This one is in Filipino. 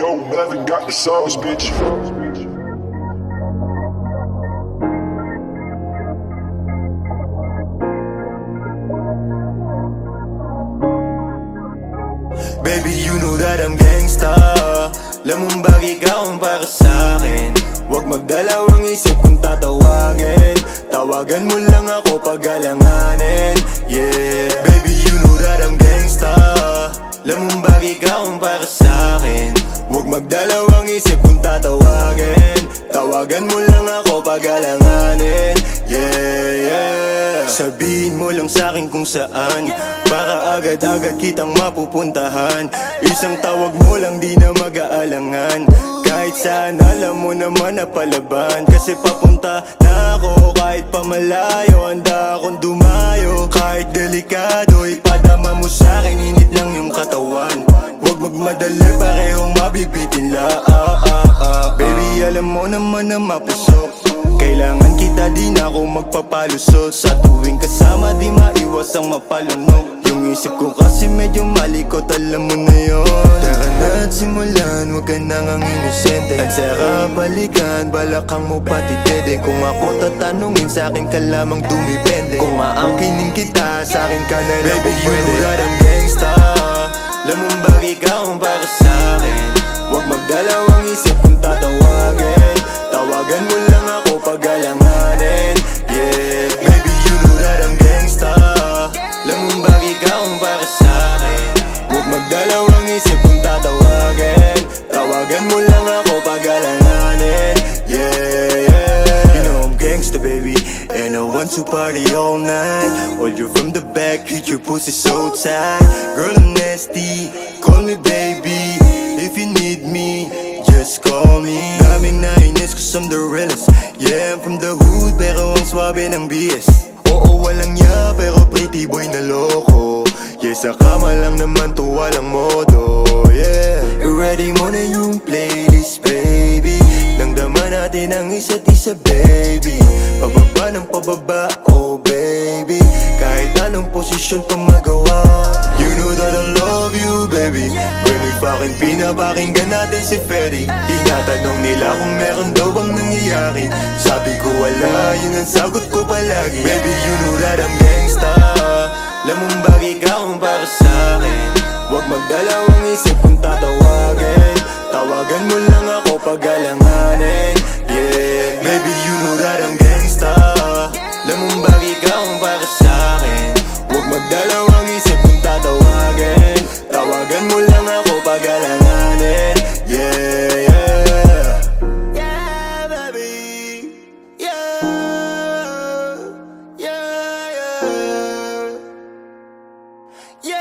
Marvin got the sauce, bitch. Baby, you know that I'm gangsta. Lamang bagay ka kung para sa'kin. Huwag magdalawang isip kung tatawagin. Tawagan mo lang ako pag alanganin Yeah, baby, you know that I'm gangsta. Lamang bagay ka kung para sa'kin Huwag magdalawang isip kung tatawagin. Tawagan mo lang ako pag alanganin. Yeah, yeah. Sabihin mo lang sa'kin kung saan. Para agad-agad kitang mapupuntahan. Isang tawag mo lang di na mag-aalangan. Kahit saan alam mo naman na palaban. Kasi papunta na ako kahit pamalayo. Handa akong dumayo. Kahit delikado Ipadama mo sa'kin. Init lang yung katawan magmadali parehong mabibitin la ah, ah, ah. Baby alam mo naman na mapusok. Kailangan kita di na ako magpapalusot. Sa tuwing kasama di maiwas ang mapalunok. Yung isip ko kasi medyo malikot alam mo na yun. Tara na at simulan huwag ka nang ang inosente. At saka balikan balakang mo pati dede Kung ako tatanungin sa akin ka lamang dumipende Kung aangkinin kita sa akin ka na lang Baby you know that I'm gangsta Ka kung para sa akin? Huwag magdalawang isip kung tatawagin. Tawagan mo lang ako pag alanganin. Yeah, baby you know that I'm gangsta. Ka kung para sa akin? Huwag magdalawang isip kung tatawagin. Tawagan mo lang ako pag alanganin want to party all night. Hold you from the back, hit your pussy so tight. Girl I'm nasty, call me baby If you need me, just call me. Daming nainis cause I'm the realest. Yeah, I'm from the hood pero ang swabe ng BS Oo, walang ya pero pretty boy na loko. Yeah, sa kama lang naman to walang modo isa't isa baby. Pababa ng pababa, oh baby. Kahit anong posisyon pa magawa You know that I love you baby. When we fucking pinapakinggan natin si Ferry Tinatanong nila kung meron daw bang nangyayari. Sabi ko wala, yun ang sagot ko palagi. Baby you know that I'm gangsta. Lamang bagay ka kung para sa'kin Huwag magdalawang isip kung tatawagin. Tawagan mo lang ako pag alangan Yeah.